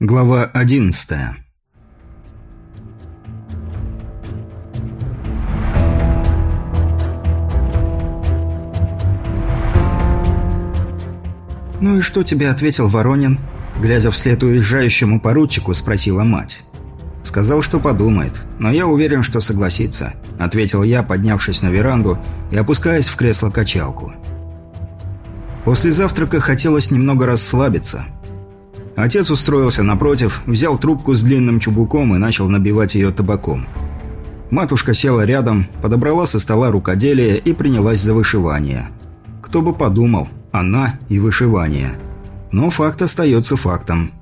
Глава одиннадцатая «Ну и что тебе ответил Воронин?» Глядя вслед уезжающему поручику, спросила мать. «Сказал, что подумает, но я уверен, что согласится», – ответил я, поднявшись на веранду и опускаясь в кресло-качалку. После завтрака хотелось немного расслабиться. Отец устроился напротив, взял трубку с длинным чубуком и начал набивать ее табаком. Матушка села рядом, подобрала со стола рукоделие и принялась за вышивание. Кто бы подумал, она и вышивание. Но факт остается фактом.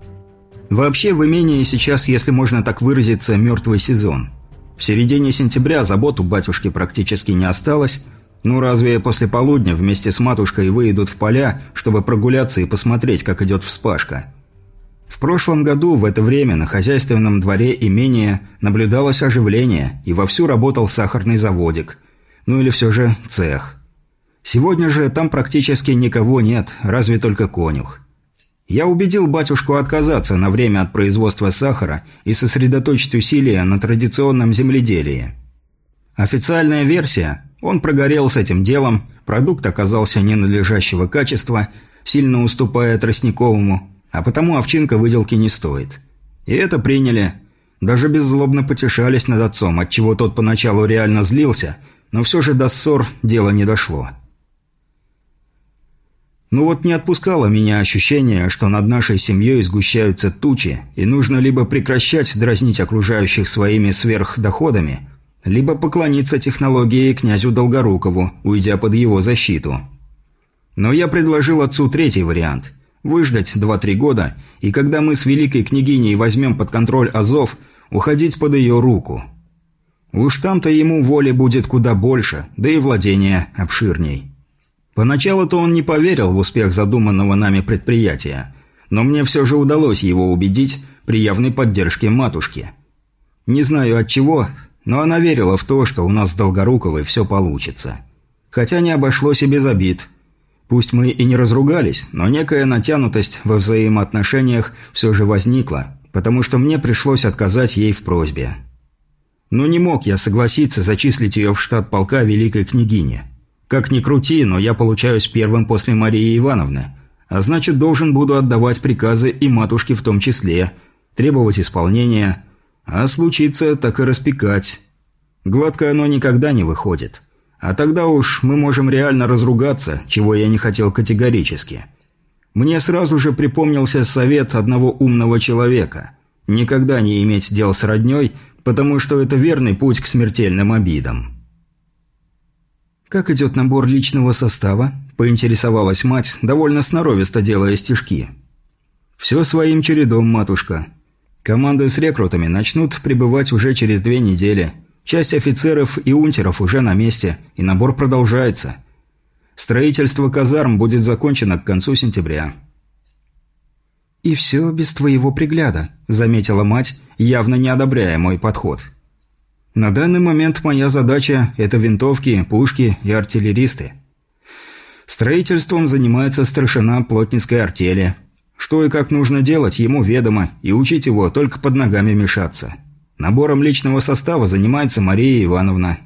Вообще в имении сейчас, если можно так выразиться, мертвый сезон. В середине сентября забот у батюшки практически не осталось, ну разве после полудня вместе с матушкой выйдут в поля, чтобы прогуляться и посмотреть, как идет вспашка. В прошлом году в это время на хозяйственном дворе имения наблюдалось оживление и вовсю работал сахарный заводик. Ну или все же цех. Сегодня же там практически никого нет, разве только конюх. Я убедил батюшку отказаться на время от производства сахара и сосредоточить усилия на традиционном земледелии. Официальная версия – он прогорел с этим делом, продукт оказался ненадлежащего качества, сильно уступая тростниковому, а потому овчинка выделки не стоит. И это приняли. Даже беззлобно потешались над отцом, отчего тот поначалу реально злился, но все же до ссор дело не дошло. Ну вот не отпускало меня ощущение, что над нашей семьей сгущаются тучи, и нужно либо прекращать дразнить окружающих своими сверхдоходами, либо поклониться технологии князю Долгорукову, уйдя под его защиту. Но я предложил отцу третий вариант – Выждать 2-3 года, и когда мы с великой княгиней возьмем под контроль Азов, уходить под ее руку. Уж там-то ему воли будет куда больше, да и владения обширней. Поначалу-то он не поверил в успех задуманного нами предприятия, но мне все же удалось его убедить при явной поддержке матушки. Не знаю от чего, но она верила в то, что у нас с Долгоруковой все получится. Хотя не обошлось и без обид – Пусть мы и не разругались, но некая натянутость во взаимоотношениях все же возникла, потому что мне пришлось отказать ей в просьбе. Но не мог я согласиться зачислить ее в штат полка Великой Княгини. Как ни крути, но я получаюсь первым после Марии Ивановны, а значит должен буду отдавать приказы и матушке в том числе, требовать исполнения, а случится так и распекать. Гладко оно никогда не выходит. А тогда уж мы можем реально разругаться, чего я не хотел категорически. Мне сразу же припомнился совет одного умного человека. Никогда не иметь дел с роднёй, потому что это верный путь к смертельным обидам. «Как идет набор личного состава?» – поинтересовалась мать, довольно сноровисто делая стежки. «Все своим чередом, матушка. Команды с рекрутами начнут прибывать уже через две недели. Часть офицеров и унтеров уже на месте, и набор продолжается. Строительство казарм будет закончено к концу сентября. «И все без твоего пригляда», – заметила мать, явно не одобряя мой подход. «На данный момент моя задача – это винтовки, пушки и артиллеристы. Строительством занимается старшина плотницкой артели. Что и как нужно делать, ему ведомо, и учить его только под ногами мешаться». Набором личного состава занимается Мария Ивановна.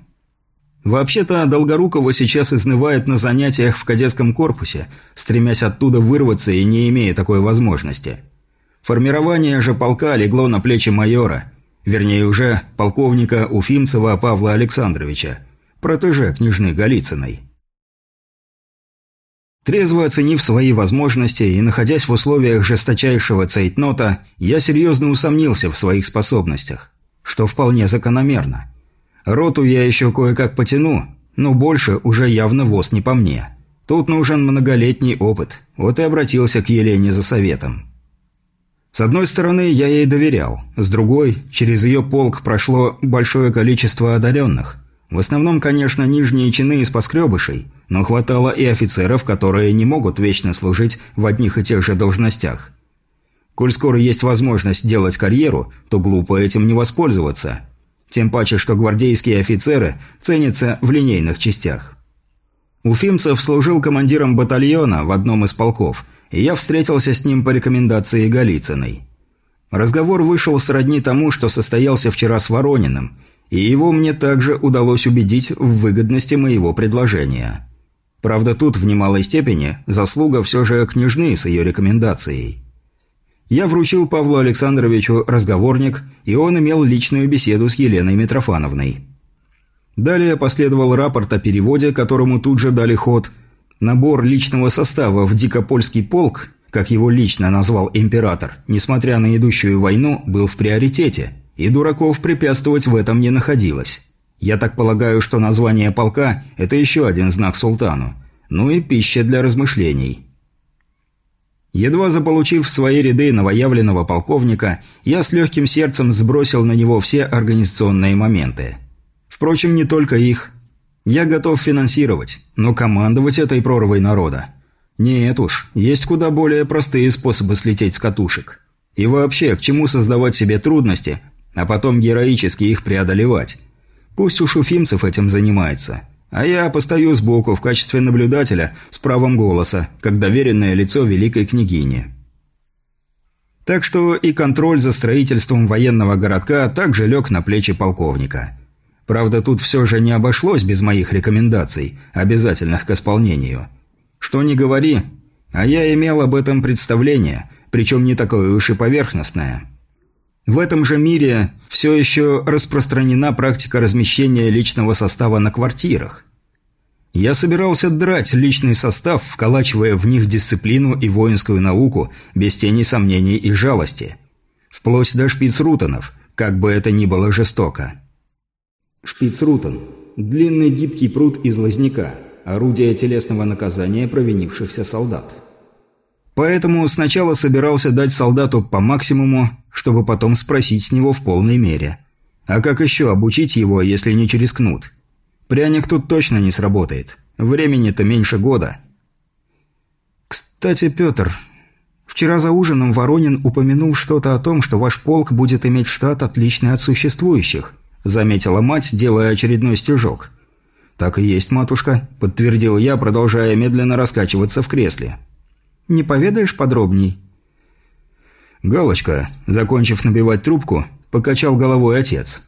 Вообще-то Долгорукова сейчас изнывает на занятиях в кадетском корпусе, стремясь оттуда вырваться и не имея такой возможности. Формирование же полка легло на плечи майора, вернее уже полковника Уфимцева Павла Александровича, протеже княжны Голицыной. Трезво оценив свои возможности и находясь в условиях жесточайшего цейтнота, я серьезно усомнился в своих способностях что вполне закономерно. Роту я еще кое-как потяну, но больше уже явно воз не по мне. Тут нужен многолетний опыт, вот и обратился к Елене за советом. С одной стороны, я ей доверял, с другой, через ее полк прошло большое количество одаренных. В основном, конечно, нижние чины из поскребышей, но хватало и офицеров, которые не могут вечно служить в одних и тех же должностях. Коль скоро есть возможность делать карьеру, то глупо этим не воспользоваться. Тем паче, что гвардейские офицеры ценятся в линейных частях. Уфимцев служил командиром батальона в одном из полков, и я встретился с ним по рекомендации Голицыной. Разговор вышел сродни тому, что состоялся вчера с Ворониным, и его мне также удалось убедить в выгодности моего предложения. Правда, тут в немалой степени заслуга все же княжны с ее рекомендацией. Я вручил Павлу Александровичу разговорник, и он имел личную беседу с Еленой Митрофановной. Далее последовал рапорт о переводе, которому тут же дали ход. Набор личного состава в Дикопольский полк как его лично назвал император, несмотря на идущую войну, был в приоритете, и дураков препятствовать в этом не находилось. Я так полагаю, что название полка – это еще один знак султану. Ну и пища для размышлений. Едва заполучив в свои ряды новоявленного полковника, я с легким сердцем сбросил на него все организационные моменты. Впрочем, не только их. Я готов финансировать, но командовать этой прорвой народа нет уж, есть куда более простые способы слететь с катушек. И вообще, к чему создавать себе трудности, а потом героически их преодолевать? Пусть уж Уфимцев этим занимается. А я постою сбоку в качестве наблюдателя с правом голоса, как доверенное лицо великой княгини. Так что и контроль за строительством военного городка также лег на плечи полковника. Правда, тут все же не обошлось без моих рекомендаций, обязательных к исполнению – что не говори, а я имел об этом представление, причем не такое уж и поверхностное. В этом же мире все еще распространена практика размещения личного состава на квартирах. Я собирался драть личный состав, вколачивая в них дисциплину и воинскую науку без тени сомнений и жалости. Вплоть до шпицрутонов, как бы это ни было жестоко. Шпицрутон – длинный гибкий пруд из лозняка – орудие телесного наказания провинившихся солдат. Поэтому сначала собирался дать солдату по максимуму, чтобы потом спросить с него в полной мере. А как еще обучить его, если не через кнут? Пряник тут точно не сработает. Времени-то меньше года. Кстати, Петр, вчера за ужином Воронин упомянул что-то о том, что ваш полк будет иметь штат отличный от существующих, заметила мать, делая очередной стежок. «Так и есть, матушка», – подтвердил я, продолжая медленно раскачиваться в кресле. «Не поведаешь подробней?» «Галочка», – закончив набивать трубку, покачал головой отец.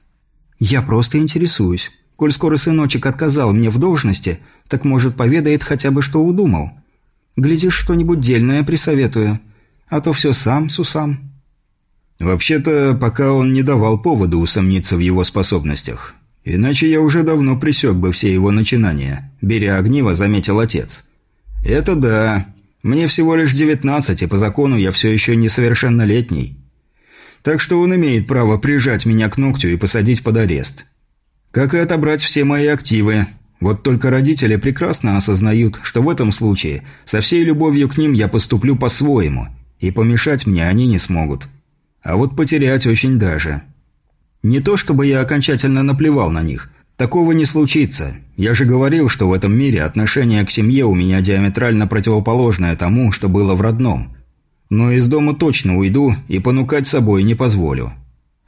«Я просто интересуюсь. Коль скоро сыночек отказал мне в должности, так, может, поведает хотя бы, что удумал. Глядишь, что-нибудь дельное присоветую, а то все сам с усам». Вообще-то, пока он не давал повода усомниться в его способностях. Иначе я уже давно присек бы все его начинания», – беря огниво, заметил отец. «Это да. Мне всего лишь девятнадцать, и по закону я все еще несовершеннолетний. Так что он имеет право прижать меня к ногтю и посадить под арест. Как и отобрать все мои активы. Вот только родители прекрасно осознают, что в этом случае со всей любовью к ним я поступлю по-своему, и помешать мне они не смогут. А вот потерять очень даже». Не то чтобы я окончательно наплевал на них. Такого не случится. Я же говорил, что в этом мире отношение к семье у меня диаметрально противоположное тому, что было в родном. Но из дома точно уйду и понукать собой не позволю.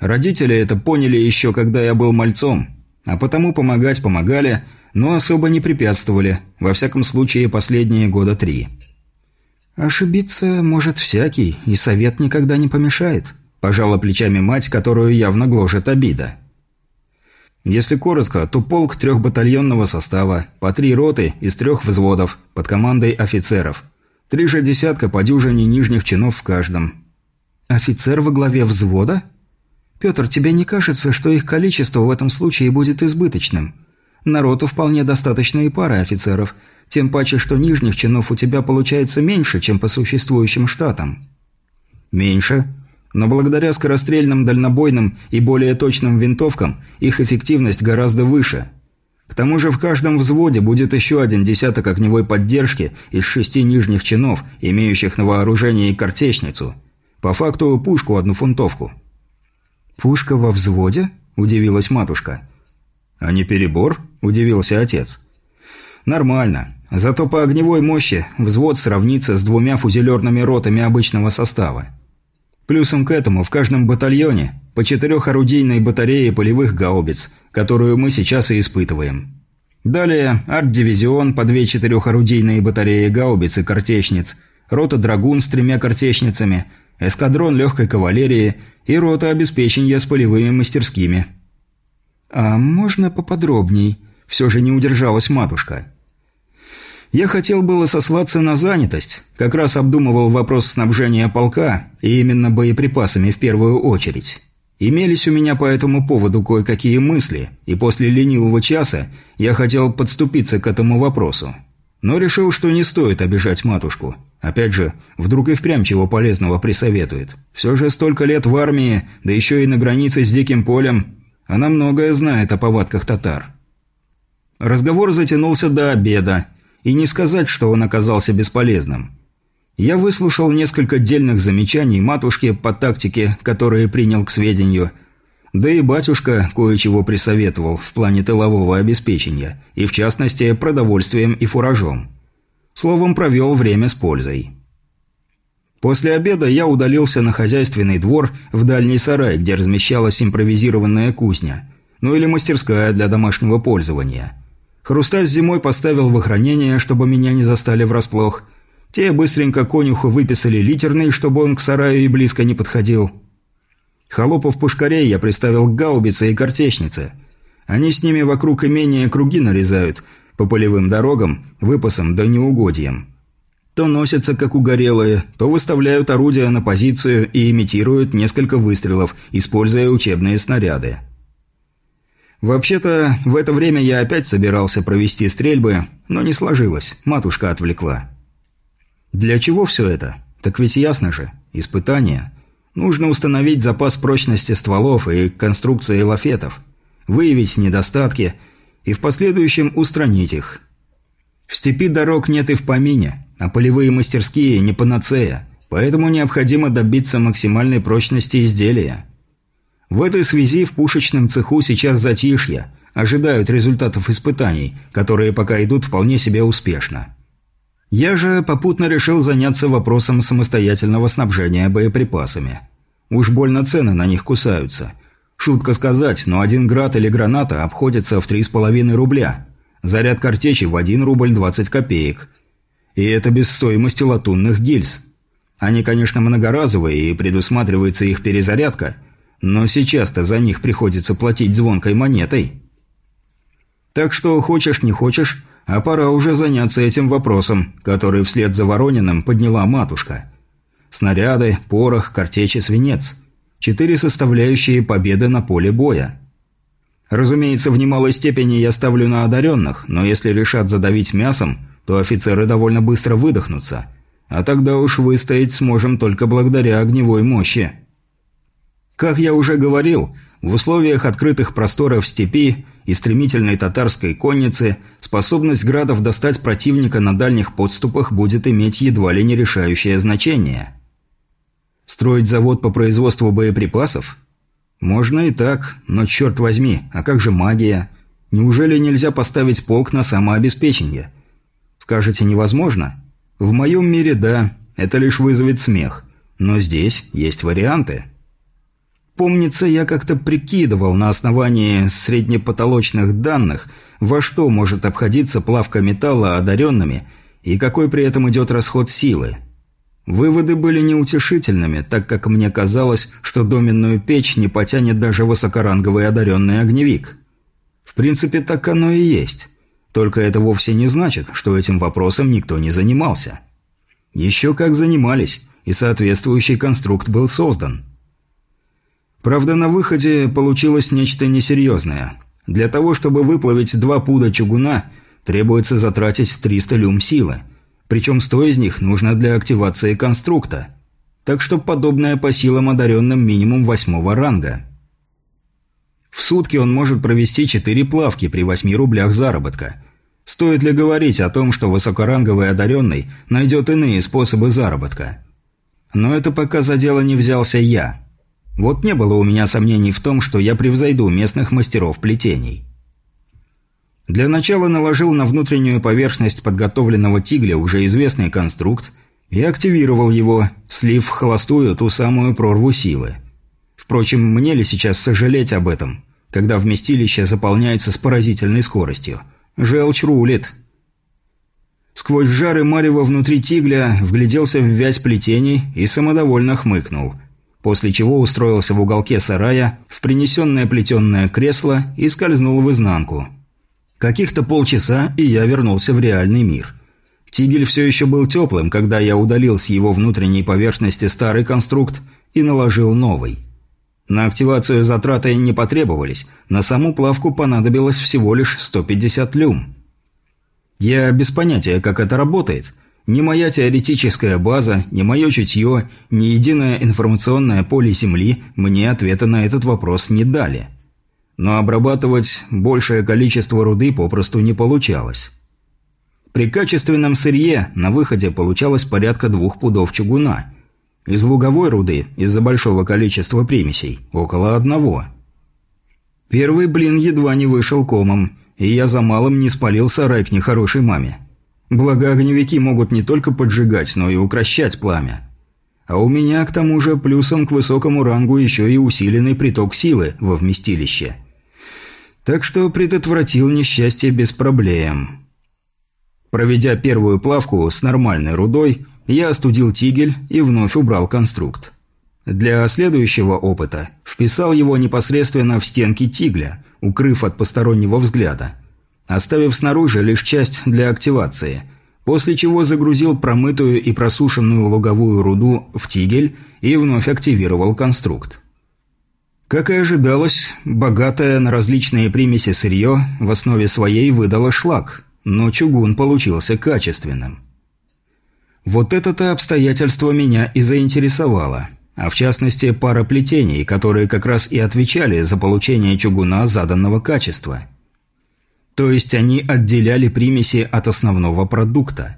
Родители это поняли еще когда я был мальцом, а потому помогать помогали, но особо не препятствовали, во всяком случае последние года три. Ошибиться может всякий, и совет никогда не помешает. Пожала плечами мать, которую явно гложет обида. Если коротко, то полк трехбатальонного состава, по три роты из трех взводов, под командой офицеров. Три же десятка по дюжине нижних чинов в каждом. Офицер во главе взвода? Петр, тебе не кажется, что их количество в этом случае будет избыточным? Народу вполне достаточно и пары офицеров, тем паче, что нижних чинов у тебя получается меньше, чем по существующим штатам. Меньше, но благодаря скорострельным дальнобойным и более точным винтовкам их эффективность гораздо выше. К тому же в каждом взводе будет еще один десяток огневой поддержки из шести нижних чинов, имеющих на вооружении картечницу. По факту пушку одну фунтовку. «Пушка во взводе?» – удивилась матушка. «А не перебор?» – удивился отец. «Нормально. Зато по огневой мощи взвод сравнится с двумя фузелерными ротами обычного состава. Плюсом к этому в каждом батальоне по четырехорудийной батарее полевых гаубиц, которую мы сейчас и испытываем. Далее арт-дивизион по две четырехорудийные батареи гаубиц и картечниц, рота «Драгун» с тремя картечницами, эскадрон легкой кавалерии и рота обеспечения с полевыми мастерскими. «А можно поподробней?» – все же не удержалась матушка. Я хотел было сослаться на занятость, как раз обдумывал вопрос снабжения полка, и именно боеприпасами в первую очередь. Имелись у меня по этому поводу кое-какие мысли, и после ленивого часа я хотел подступиться к этому вопросу. Но решил, что не стоит обижать матушку. Опять же, вдруг и впрямь чего полезного присоветует. Все же столько лет в армии, да еще и на границе с Диким полем. Она многое знает о повадках татар. Разговор затянулся до обеда, и не сказать, что он оказался бесполезным. Я выслушал несколько дельных замечаний матушки по тактике, которые принял к сведению, да и батюшка кое-чего присоветовал в плане тылового обеспечения, и в частности продовольствием и фуражом. Словом, провел время с пользой. После обеда я удалился на хозяйственный двор в дальний сарай, где размещалась импровизированная кузня, ну или мастерская для домашнего пользования. Хрусталь зимой поставил в охранение, чтобы меня не застали врасплох. Те быстренько конюху выписали литерный, чтобы он к сараю и близко не подходил. Холопов-пушкарей я приставил к гаубице и картечнице. Они с ними вокруг имения круги нарезают, по полевым дорогам, выпасам да неугодьям. То носятся как угорелые, то выставляют орудия на позицию и имитируют несколько выстрелов, используя учебные снаряды. Вообще-то, в это время я опять собирался провести стрельбы, но не сложилось, матушка отвлекла. Для чего все это? Так ведь ясно же, испытание – Нужно установить запас прочности стволов и конструкции лафетов, выявить недостатки и в последующем устранить их. В степи дорог нет и в помине, а полевые мастерские не панацея, поэтому необходимо добиться максимальной прочности изделия. В этой связи в пушечном цеху сейчас затишье, ожидают результатов испытаний, которые пока идут вполне себе успешно. Я же попутно решил заняться вопросом самостоятельного снабжения боеприпасами. Уж больно цены на них кусаются. Шутка сказать, но один град или граната обходится в 3,5 рубля. Заряд картечи в 1 рубль 20 копеек. И это без стоимости латунных гильз. Они, конечно, многоразовые и предусматривается их перезарядка, но сейчас-то за них приходится платить звонкой монетой. Так что, хочешь не хочешь, а пора уже заняться этим вопросом, который вслед за Ворониным подняла матушка. Снаряды, порох, картечи, свинец. Четыре составляющие победы на поле боя. Разумеется, в немалой степени я ставлю на одаренных, но если решат задавить мясом, то офицеры довольно быстро выдохнутся. А тогда уж выстоять сможем только благодаря огневой мощи. Как я уже говорил, в условиях открытых просторов степи и стремительной татарской конницы способность градов достать противника на дальних подступах будет иметь едва ли не решающее значение. Строить завод по производству боеприпасов? Можно и так, но черт возьми, а как же магия? Неужели нельзя поставить полк на самообеспечение? Скажете, невозможно? В моем мире да, это лишь вызовет смех. Но здесь есть варианты. Помнится, я как-то прикидывал на основании среднепотолочных данных, во что может обходиться плавка металла одаренными и какой при этом идет расход силы. Выводы были неутешительными, так как мне казалось, что доменную печь не потянет даже высокоранговый одаренный огневик. В принципе, так оно и есть. Только это вовсе не значит, что этим вопросом никто не занимался. Еще как занимались, и соответствующий конструкт был создан. Правда, на выходе получилось нечто несерьезное. Для того, чтобы выплавить два пуда чугуна, требуется затратить 300 люм силы. Причем 100 из них нужно для активации конструкта. Так что подобное по силам одаренным минимум восьмого ранга. В сутки он может провести 4 плавки при 8 рублях заработка. Стоит ли говорить о том, что высокоранговый одаренный найдет иные способы заработка? Но это пока за дело не взялся я. Вот не было у меня сомнений в том, что я превзойду местных мастеров плетений. Для начала наложил на внутреннюю поверхность подготовленного тигля уже известный конструкт и активировал его, слив в холостую ту самую прорву силы. Впрочем, мне ли сейчас сожалеть об этом, когда вместилище заполняется с поразительной скоростью? Желчь рулит. Сквозь жары марева внутри тигля вгляделся в вязь плетений и самодовольно хмыкнул. После чего устроился в уголке сарая, в принесенное плетенное кресло и скользнул в изнанку. Каких-то полчаса, и я вернулся в реальный мир. Тигель все еще был теплым, когда я удалил с его внутренней поверхности старый конструкт и наложил новый. На активацию затраты не потребовались, на саму плавку понадобилось всего лишь 150 люм. Я без понятия, как это работает. Ни моя теоретическая база, ни мое чутье, ни единое информационное поле Земли мне ответа на этот вопрос не дали. Но обрабатывать большее количество руды попросту не получалось. При качественном сырье на выходе получалось порядка двух пудов чугуна – из луговой руды, из-за большого количества примесей, около одного. Первый блин едва не вышел комом, и я за малым не спалил сарай к нехорошей маме. Благо огневики могут не только поджигать, но и укращать пламя. А у меня, к тому же, плюсом к высокому рангу еще и усиленный приток силы во вместилище. Так что предотвратил несчастье без проблем. Проведя первую плавку с нормальной рудой, я остудил тигель и вновь убрал конструкт. Для следующего опыта вписал его непосредственно в стенки тигля, укрыв от постороннего взгляда, оставив снаружи лишь часть для активации, после чего загрузил промытую и просушенную луговую руду в тигель и вновь активировал конструкт. Как и ожидалось, богатое на различные примеси сырье в основе своей выдало шлак, но чугун получился качественным. Вот это-то обстоятельство меня и заинтересовало. А в частности, пара плетений, которые как раз и отвечали за получение чугуна заданного качества. То есть они отделяли примеси от основного продукта.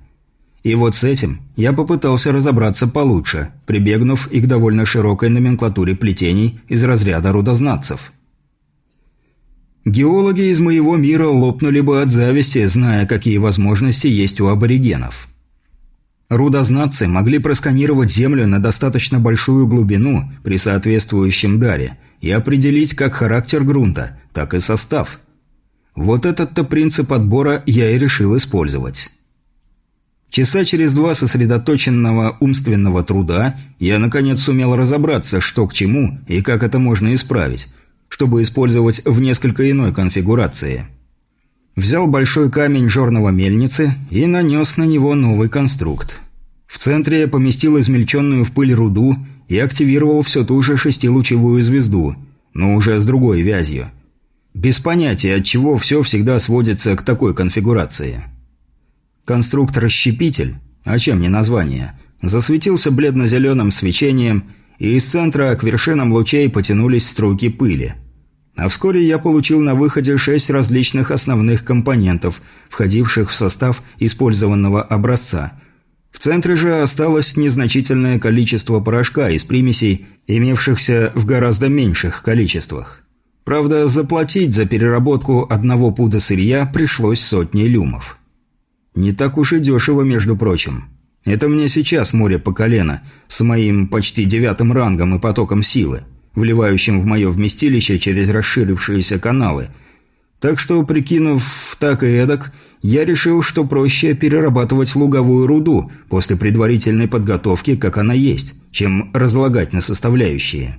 И вот с этим я попытался разобраться получше, прибегнув и к довольно широкой номенклатуре плетений из разряда рудознатцев. Геологи из моего мира лопнули бы от зависти, зная, какие возможности есть у аборигенов. Рудознатцы могли просканировать Землю на достаточно большую глубину при соответствующем даре и определить как характер грунта, так и состав. Вот этот-то принцип отбора я и решил использовать. Часа через два сосредоточенного умственного труда я наконец сумел разобраться, что к чему и как это можно исправить, чтобы использовать в несколько иной конфигурации. Взял большой камень жорного мельницы и нанес на него новый конструкт. В центре я поместил измельченную в пыль руду и активировал все ту же шестилучевую звезду, но уже с другой вязью. Без понятия, от чего все всегда сводится к такой конфигурации. Конструктор-щепитель, а чем не название, засветился бледно-зеленым свечением, и из центра к вершинам лучей потянулись струйки пыли – а вскоре я получил на выходе шесть различных основных компонентов, входивших в состав использованного образца. В центре же осталось незначительное количество порошка из примесей, имевшихся в гораздо меньших количествах. Правда, заплатить за переработку одного пуда сырья пришлось сотни люмов. Не так уж и дешево, между прочим. Это мне сейчас море по колено, с моим почти девятым рангом и потоком силы вливающим в мое вместилище через расширившиеся каналы. Так что, прикинув так и эдак, я решил, что проще перерабатывать луговую руду после предварительной подготовки, как она есть, чем разлагать на составляющие.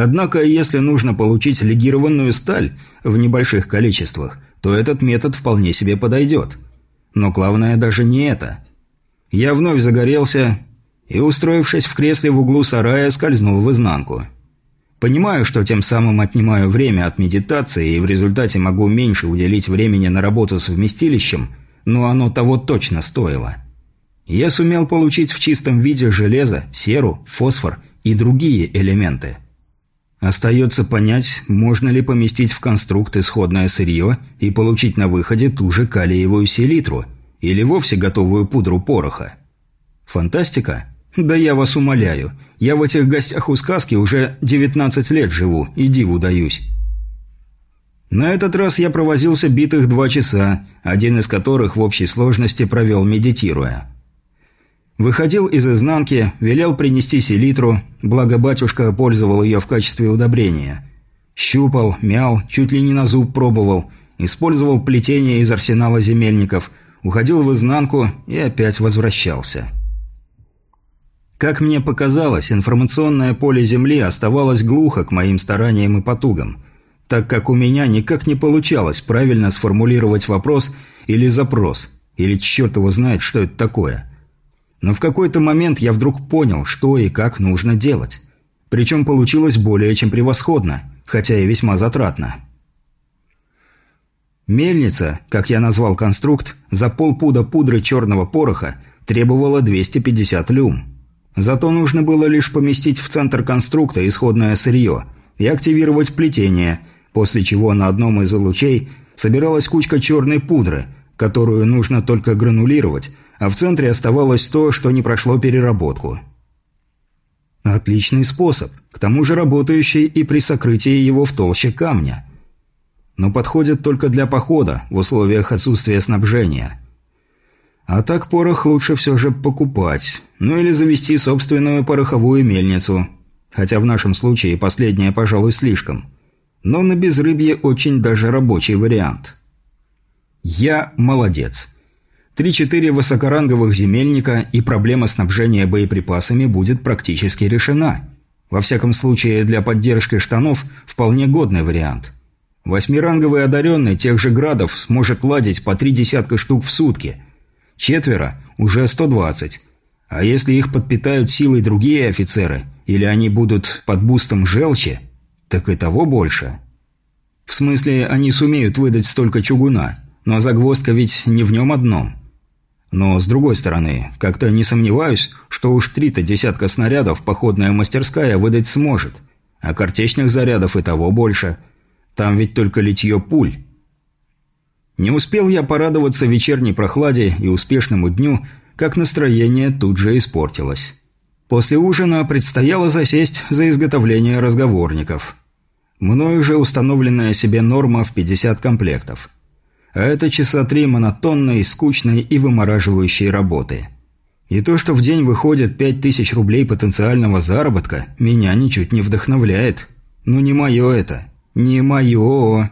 Однако, если нужно получить легированную сталь в небольших количествах, то этот метод вполне себе подойдет. Но главное даже не это. Я вновь загорелся и, устроившись в кресле в углу сарая, скользнул в изнанку. Понимаю, что тем самым отнимаю время от медитации и в результате могу меньше уделить времени на работу с вместилищем, но оно того точно стоило. Я сумел получить в чистом виде железо, серу, фосфор и другие элементы. Остается понять, можно ли поместить в конструкт исходное сырье и получить на выходе ту же калиевую селитру или вовсе готовую пудру пороха. Фантастика? Да я вас умоляю. Я в этих гостях у сказки уже 19 лет живу и диву даюсь. На этот раз я провозился битых два часа, один из которых в общей сложности провел медитируя. Выходил из изнанки, велел принести селитру, благо батюшка пользовал ее в качестве удобрения. Щупал, мял, чуть ли не на зуб пробовал, использовал плетение из арсенала земельников – уходил в изнанку и опять возвращался. Как мне показалось, информационное поле Земли оставалось глухо к моим стараниям и потугам, так как у меня никак не получалось правильно сформулировать вопрос или запрос, или черт его знает, что это такое. Но в какой-то момент я вдруг понял, что и как нужно делать. Причем получилось более чем превосходно, хотя и весьма затратно. Мельница, как я назвал конструкт, за полпуда пудры черного пороха требовала 250 люм. Зато нужно было лишь поместить в центр конструкта исходное сырье и активировать плетение, после чего на одном из лучей собиралась кучка черной пудры, которую нужно только гранулировать, а в центре оставалось то, что не прошло переработку. Отличный способ, к тому же работающий и при сокрытии его в толще камня. Но подходит только для похода в условиях отсутствия снабжения – а так порох лучше все же покупать. Ну или завести собственную пороховую мельницу. Хотя в нашем случае последнее, пожалуй, слишком. Но на безрыбье очень даже рабочий вариант. Я молодец. Три-четыре высокоранговых земельника и проблема снабжения боеприпасами будет практически решена. Во всяком случае, для поддержки штанов вполне годный вариант. Восьмиранговый одаренный тех же градов сможет ладить по три десятка штук в сутки – Четверо – уже 120. А если их подпитают силой другие офицеры, или они будут под бустом желчи, так и того больше. В смысле, они сумеют выдать столько чугуна, но загвоздка ведь не в нем одном. Но, с другой стороны, как-то не сомневаюсь, что уж три-то десятка снарядов походная мастерская выдать сможет, а картечных зарядов и того больше. Там ведь только литье пуль. Не успел я порадоваться вечерней прохладе и успешному дню, как настроение тут же испортилось. После ужина предстояло засесть за изготовление разговорников. Мною же установленная себе норма в 50 комплектов. А это часа три монотонной, скучной и вымораживающей работы. И то, что в день выходит 5000 рублей потенциального заработка, меня ничуть не вдохновляет. Ну не мое это. Не мое.